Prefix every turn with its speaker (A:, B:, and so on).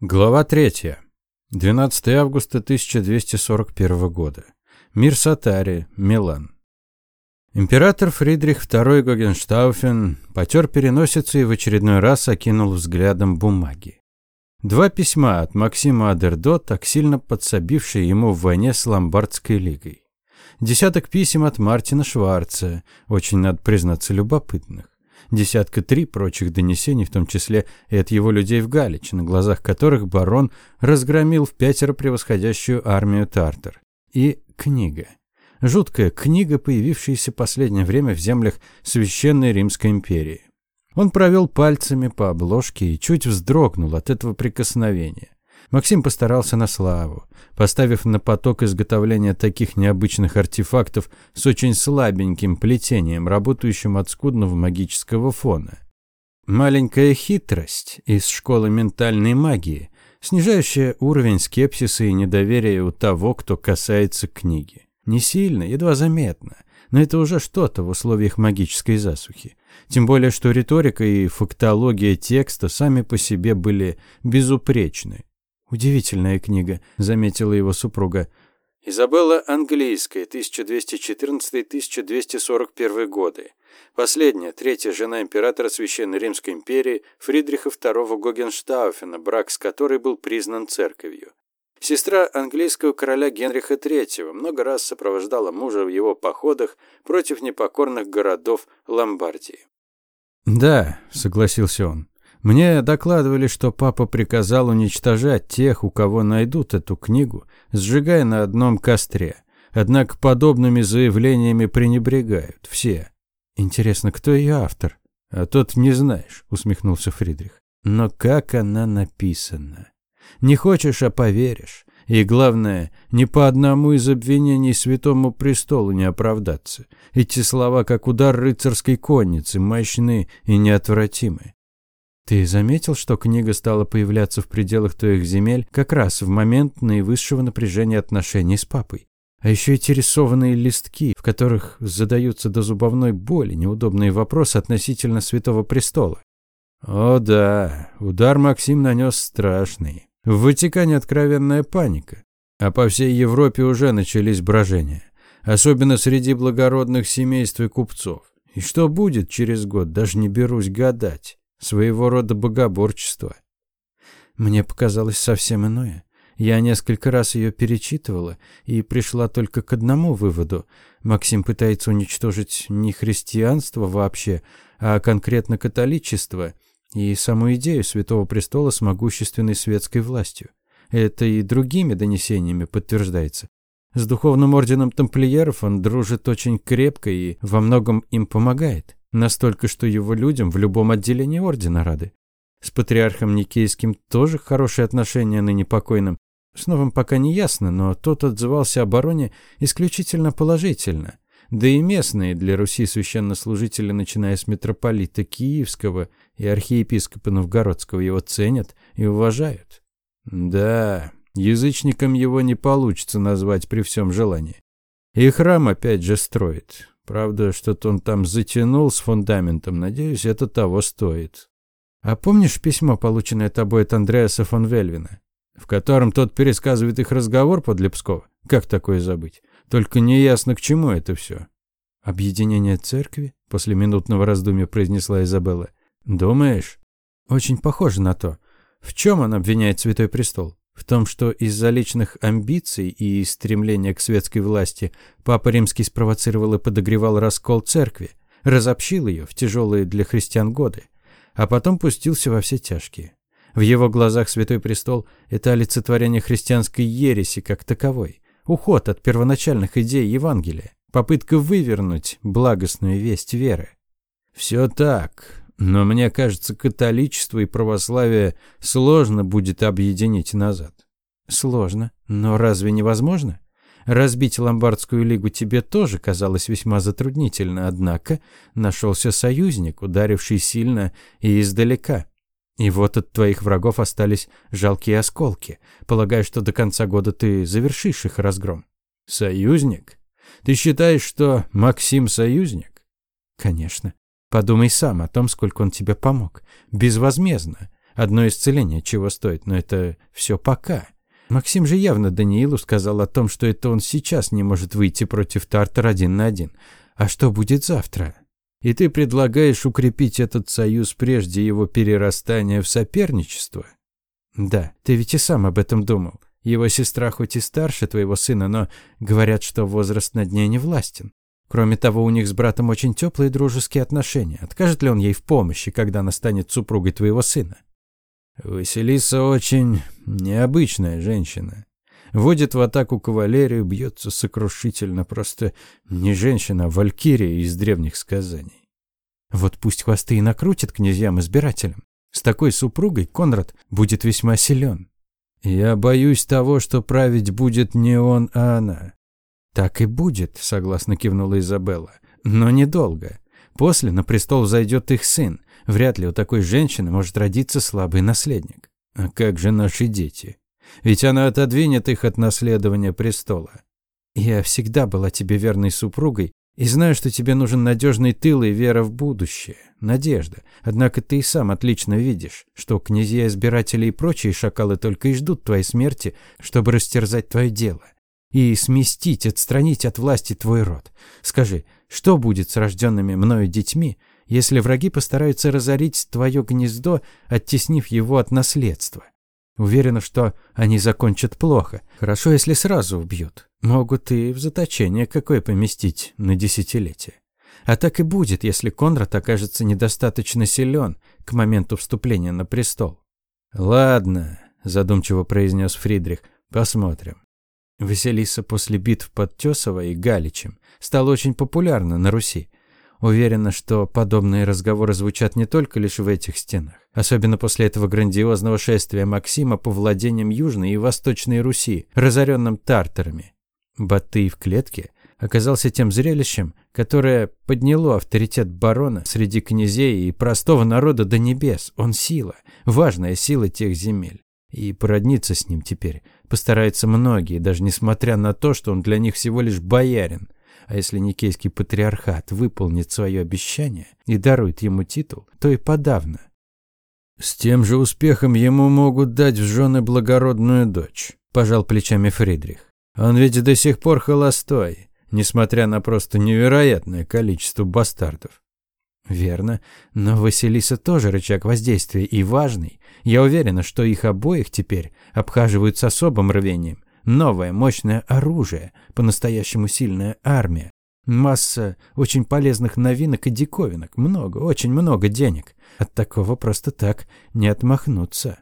A: Глава 3. 12 августа 1241 года. Мир Сатари, Милан. Император Фридрих II Гогенштауфен потер переносицу и в очередной раз окинул взглядом бумаги. Два письма от Максима Адердо, так сильно подсобившие ему в войне с Ломбардской лигой. Десяток писем от Мартина Шварца, очень, надо признаться, любопытных десятка три прочих донесений, в том числе и от его людей в Галич, на глазах которых барон разгромил в пятеро превосходящую армию тартар. И книга. Жуткая книга, появившаяся последнее время в землях Священной Римской империи. Он провел пальцами по обложке и чуть вздрогнул от этого прикосновения. Максим постарался на славу, поставив на поток изготовления таких необычных артефактов с очень слабеньким плетением, работающим от скудного магического фона. Маленькая хитрость из школы ментальной магии, снижающая уровень скепсиса и недоверия у того, кто касается книги. Не сильно, едва заметно, но это уже что-то в условиях магической засухи. Тем более, что риторика и фактология текста сами по себе были безупречны. «Удивительная книга», — заметила его супруга. Изабелла Английская, 1214-1241 годы. Последняя, третья жена императора Священной Римской империи Фридриха II Гогенштауфена, брак с которой был признан церковью. Сестра английского короля Генриха III много раз сопровождала мужа в его походах против непокорных городов Ломбардии. «Да», — согласился он, мне докладывали, что папа приказал уничтожать тех, у кого найдут эту книгу, сжигая на одном костре. Однако подобными заявлениями пренебрегают все. Интересно, кто ее автор? А тот не знаешь, усмехнулся Фридрих. Но как она написана? Не хочешь, а поверишь. И главное, ни по одному из обвинений Святому Престолу не оправдаться. Эти слова, как удар рыцарской конницы, мощны и неотвратимы. Ты заметил, что книга стала появляться в пределах твоих земель как раз в момент наивысшего напряжения отношений с папой? А еще эти рисованные листки, в которых задаются до зубовной боли неудобные вопросы относительно Святого Престола. О да, удар Максим нанес страшный. В Ватикане откровенная паника. А по всей Европе уже начались брожения. Особенно среди благородных семейств и купцов. И что будет через год, даже не берусь гадать. Своего рода богоборчество. Мне показалось совсем иное. Я несколько раз ее перечитывала и пришла только к одному выводу. Максим пытается уничтожить не христианство вообще, а конкретно католичество и саму идею Святого Престола с могущественной светской властью. Это и другими донесениями подтверждается. С духовным орденом тамплиеров он дружит очень крепко и во многом им помогает. Настолько, что его людям в любом отделении ордена рады. С патриархом Никейским тоже хорошие отношения ныне покойным. С новым пока не ясно, но тот отзывался о бароне исключительно положительно. Да и местные для Руси священнослужители, начиная с митрополита Киевского и архиепископа Новгородского, его ценят и уважают. Да, язычником его не получится назвать при всем желании. И храм опять же строит. Правда, что-то он там затянул с фундаментом. Надеюсь, это того стоит. А помнишь письмо, полученное тобой от Андреаса фон Вельвина, в котором тот пересказывает их разговор под Лепскова? Как такое забыть? Только неясно, к чему это все. «Объединение церкви?» – после минутного раздумья произнесла Изабелла. «Думаешь?» «Очень похоже на то. В чем он обвиняет Святой Престол?» В том, что из-за личных амбиций и стремления к светской власти Папа Римский спровоцировал и подогревал раскол церкви, разобщил ее в тяжелые для христиан годы, а потом пустился во все тяжкие. В его глазах Святой Престол – это олицетворение христианской ереси как таковой, уход от первоначальных идей Евангелия, попытка вывернуть благостную весть веры. Все так, но мне кажется, католичество и православие сложно будет объединить назад. Сложно. Но разве невозможно? Разбить ломбардскую лигу тебе тоже казалось весьма затруднительно, однако нашелся союзник, ударивший сильно и издалека. И вот от твоих врагов остались жалкие осколки. Полагаю, что до конца года ты завершишь их разгром. Союзник? Ты считаешь, что Максим союзник? Конечно. Подумай сам о том, сколько он тебе помог. Безвозмездно.
B: Одно исцеление чего стоит, но это все пока. Максим же явно Даниилу сказал о том, что это он сейчас не может выйти против Тартар один на один. А что будет завтра? И ты предлагаешь укрепить этот союз прежде его перерастания в соперничество? Да, ты ведь и сам об этом думал. Его сестра хоть и старше твоего сына, но говорят, что возраст над ней не властен. Кроме того, у них с братом очень теплые дружеские отношения. Откажет ли он ей в помощи, когда она станет супругой твоего сына?
A: Василиса очень необычная женщина. Водит в атаку кавалерию, бьется сокрушительно. Просто не женщина, а валькирия из древних сказаний.
B: Вот пусть хвосты и накрутит князьям-избирателям. С такой супругой Конрад будет весьма силен.
A: Я боюсь того, что править будет не он, а она.
B: Так и будет, согласно кивнула Изабелла. Но недолго. После на престол зайдет их сын. Вряд ли у такой женщины может родиться слабый наследник.
A: А как же наши дети? Ведь она отодвинет их от наследования престола.
B: Я всегда была тебе верной супругой и знаю, что тебе нужен надежный тыл и вера в будущее, надежда. Однако ты и сам отлично видишь, что князья-избиратели и прочие шакалы только и ждут твоей смерти, чтобы растерзать твое дело и сместить, отстранить от власти твой род. Скажи, что будет с рожденными мною детьми, если враги постараются разорить твое гнездо, оттеснив его от наследства? Уверена, что они закончат плохо. Хорошо, если сразу убьют. Могут и в заточение какое поместить на десятилетие. А так и будет, если Конрад окажется недостаточно силен к моменту вступления на престол.
A: «Ладно», – задумчиво произнес Фридрих, – «посмотрим».
B: Василиса после битв под Тесово и Галичем стала очень популярна на Руси. Уверена, что подобные разговоры звучат не только лишь в этих стенах. Особенно после этого грандиозного шествия Максима по владениям Южной и Восточной Руси, разоренным тартарами. Батый в клетке оказался тем зрелищем, которое подняло авторитет барона среди князей и простого народа до небес. Он сила, важная сила тех земель. И породниться с ним теперь постараются многие, даже несмотря на то, что он для них всего лишь боярин. А если Никейский патриархат выполнит свое обещание и дарует ему титул, то и подавно.
A: С тем же успехом ему могут дать в жены благородную дочь, пожал плечами Фридрих. Он ведь до сих пор холостой, несмотря на просто невероятное количество бастардов.
B: Верно, но Василиса тоже рычаг воздействия и важный. Я уверена, что их обоих теперь обхаживают с особым рвением. Новое, мощное оружие, по-настоящему сильная армия. Масса очень полезных новинок и диковинок. Много, очень много денег. От такого просто так не отмахнуться.